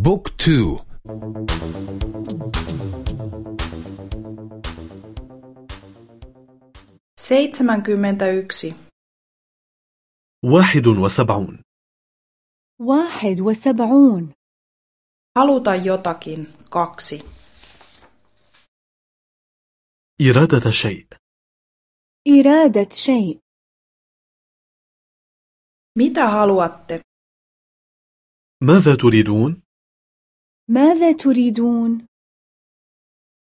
بوك تو. seitsemänkymmentäyksi. واحد وسبعون. واحد وسبعون. Haluta jotakin kaksi. إرادة شيء. إرادة شيء. Mitä haluatte? ماذا تريدون؟ ماذا تريدون؟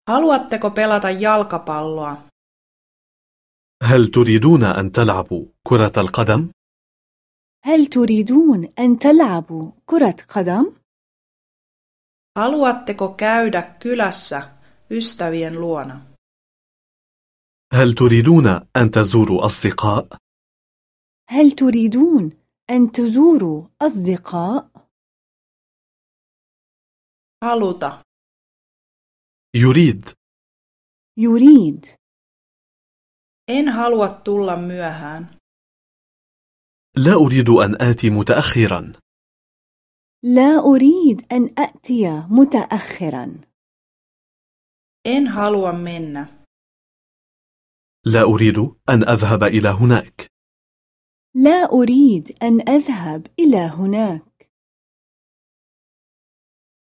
haluatteko pelata jalkapalloa هل تريدون أن تلعبوا كرة القدم؟ هل تريدون أن تلعبوا كرة قدم؟ haluatteko käydä kylässä ystävien luona هل تريدون أن تزوروا أصدقاء؟ هل تريدون أن تزوروا أصدقاء؟ Haluta. يريد يريد en halua tulla myöhään. لا أريد أن آتي متأخرا. لا أريد أن أأتي متأخرا. En halua mennä. لا أريد أن أذهب إلى هناك. لا أريد أن أذهب إلى هناك.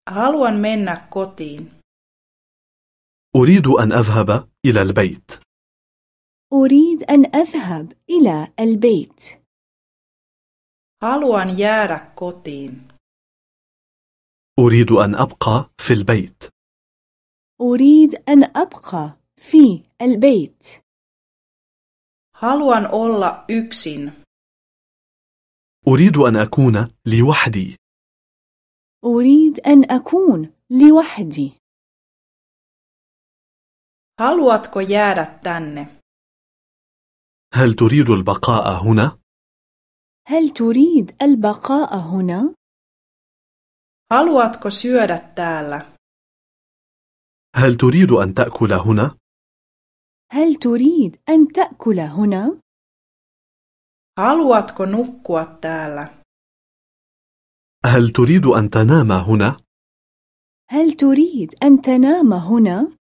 Haluan mennä kotiin. أريد أن أذهب إلى البيت. أريد أن أذهب إلى البيت. Haluan jäädä kotiin. أريد أن أبقى في البيت. أريد أن أبقى في البيت. Haluan olla yksin. أريد أن أكون لوحدي. أريد أن أكون لوحدي haluatko jäädä tänne هل تريد البقاء هنا؟ هل تريد البقاء هنا؟ haluatko syödä täällä هل تريد أن تأكل هنا؟ هل تريد أن تأكل هنا؟ haluatko nukkua täällä هل تريد أن تنام هنا؟ هل تريد أن تنام هنا؟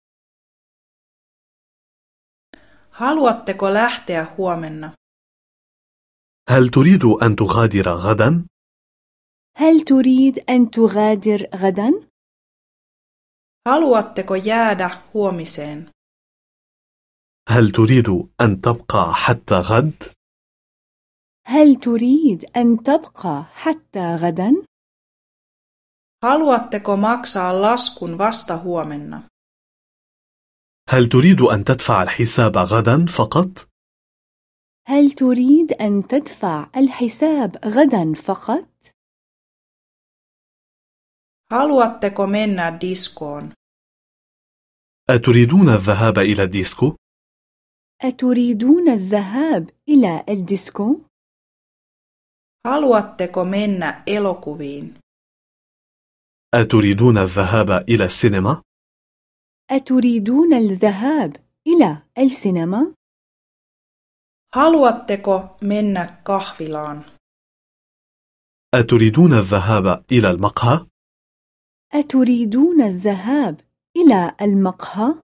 haluatteko lähteä huomenna هل تريد أن تغادر غدا؟ هل تريد أن تغادر غدا؟ haluatteko jäädä huomiseen هل تريد أن تبقى حتى غد؟ هل تريد أن تبقى حتى غدا؟ Haluatteko maksaa laskun vasta huomenna هل تريد أن تدفع الحساب غدا فقط؟ هل تريد أن تدفع الحساب غدا فقط؟ haluatteko mennä diskoon أتريدون الذهاب إلى الديسكو؟ أتريدون الذهاب إلى الديسكو؟ haluatteko mennä elokuviin أتريدون الذهاب إلى السينما؟ أتريدون الذهاب إلى السينما؟ haluatteko mennä kahvilaan أتريدون الذهاب إلى المقهى؟ أتريدون الذهاب إلى المقهى؟